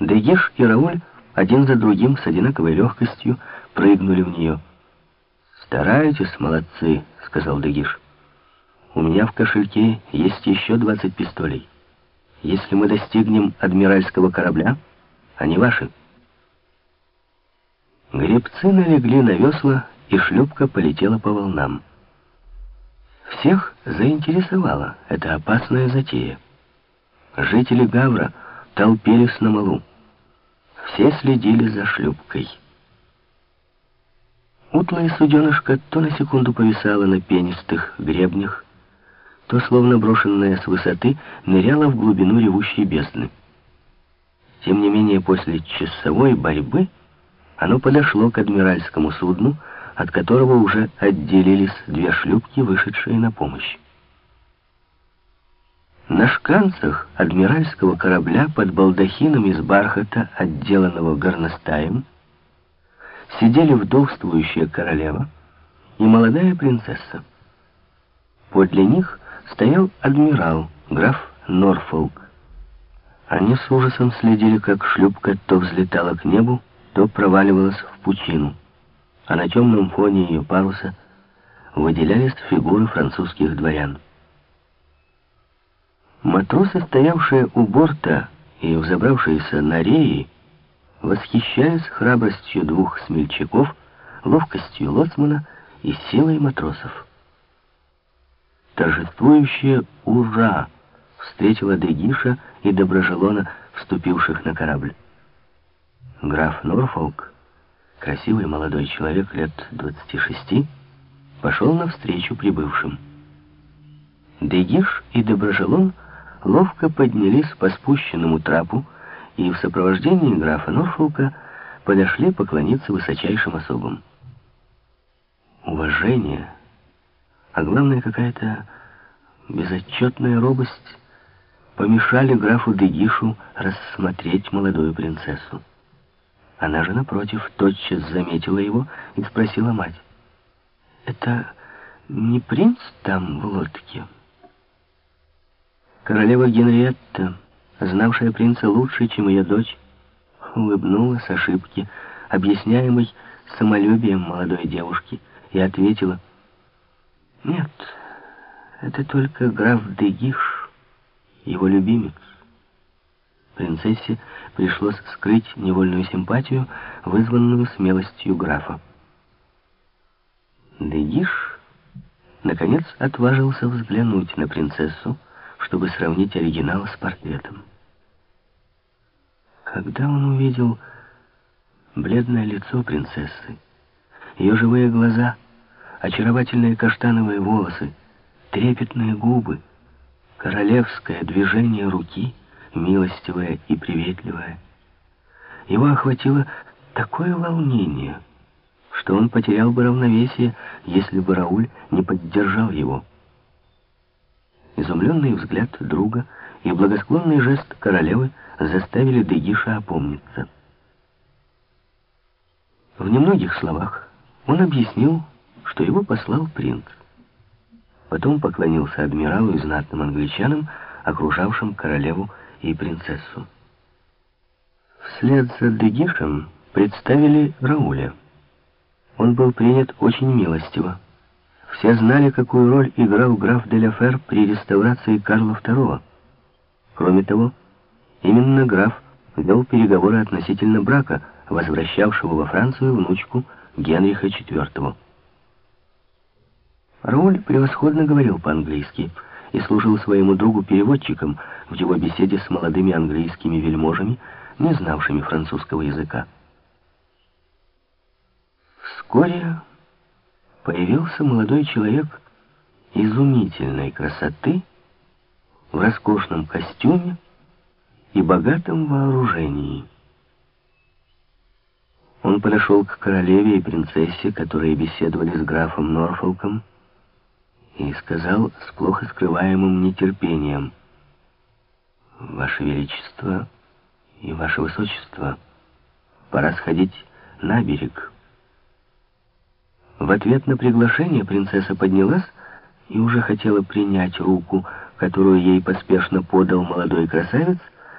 Дегиш и Рауль один за другим с одинаковой легкостью прыгнули в нее. «Старайтесь, молодцы», — сказал Дегиш. «У меня в кошельке есть еще 20 пистолей. Если мы достигнем адмиральского корабля, они ваши». Гребцы налегли на весла, и шлюпка полетела по волнам. Всех заинтересовала эта опасная затея. Жители Гавра толпились на малу. Все следили за шлюпкой. Утлая суденышка то на секунду повисала на пенистых гребнях, то, словно брошенная с высоты, ныряла в глубину ревущей бездны. Тем не менее, после часовой борьбы оно подошло к адмиральскому судну, от которого уже отделились две шлюпки, вышедшие на помощь. На шканцах адмиральского корабля под балдахином из бархата, отделанного горностаем, сидели вдовствующая королева и молодая принцесса. Подле них стоял адмирал, граф Норфолк. Они с ужасом следили, как шлюпка то взлетала к небу, то проваливалась в пучину, а на темном фоне ее паруса выделялись фигуры французских дворян. Матросы, стоявшие у борта и взобравшиеся на реи, восхищались храбростью двух смельчаков, ловкостью лоцмана и силой матросов. Торжествующее «Ура!» встретила Дегиша и Доброжелона, вступивших на корабль. Граф Норфолк, красивый молодой человек лет 26, пошел навстречу прибывшим. Дегиш и Доброжелон — ловко поднялись по спущенному трапу и в сопровождении графа Норфолка подошли поклониться высочайшим особам. Уважение, а главное какая-то безотчетная робость помешали графу Дегишу рассмотреть молодую принцессу. Она же, напротив, тотчас заметила его и спросила мать, «Это не принц там в лодке?» Королева Генриетта, знавшая принца лучше, чем ее дочь, улыбнулась ошибке, объясняемой самолюбием молодой девушки, и ответила, «Нет, это только граф Дегиш, его любимец». Принцессе пришлось скрыть невольную симпатию, вызванную смелостью графа. Дегиш, наконец, отважился взглянуть на принцессу, чтобы сравнить оригинал с портретом. Когда он увидел бледное лицо принцессы, ее живые глаза, очаровательные каштановые волосы, трепетные губы, королевское движение руки, милостивое и приветливое, его охватило такое волнение, что он потерял бы равновесие, если бы Рауль не поддержал его. Изумленный взгляд друга и благосклонный жест королевы заставили Дегиша опомниться. В немногих словах он объяснил, что его послал принц. Потом поклонился адмиралу и знатным англичанам, окружавшим королеву и принцессу. Вслед за Дегишем представили Рауля. Он был принят очень милостиво. Все знали, какую роль играл граф де Ля при реставрации Карла II. Кроме того, именно граф вел переговоры относительно брака, возвращавшего во Францию внучку Генриха IV. Рауль превосходно говорил по-английски и служил своему другу переводчиком в его беседе с молодыми английскими вельможами, не знавшими французского языка. Вскоре появился молодой человек изумительной красоты в роскошном костюме и богатом вооружении. Он подошел к королеве и принцессе, которые беседовали с графом Норфолком, и сказал с плохо скрываемым нетерпением, «Ваше Величество и Ваше Высочество, пора сходить на берег». В ответ на приглашение принцесса поднялась и уже хотела принять руку, которую ей поспешно подал молодой красавец,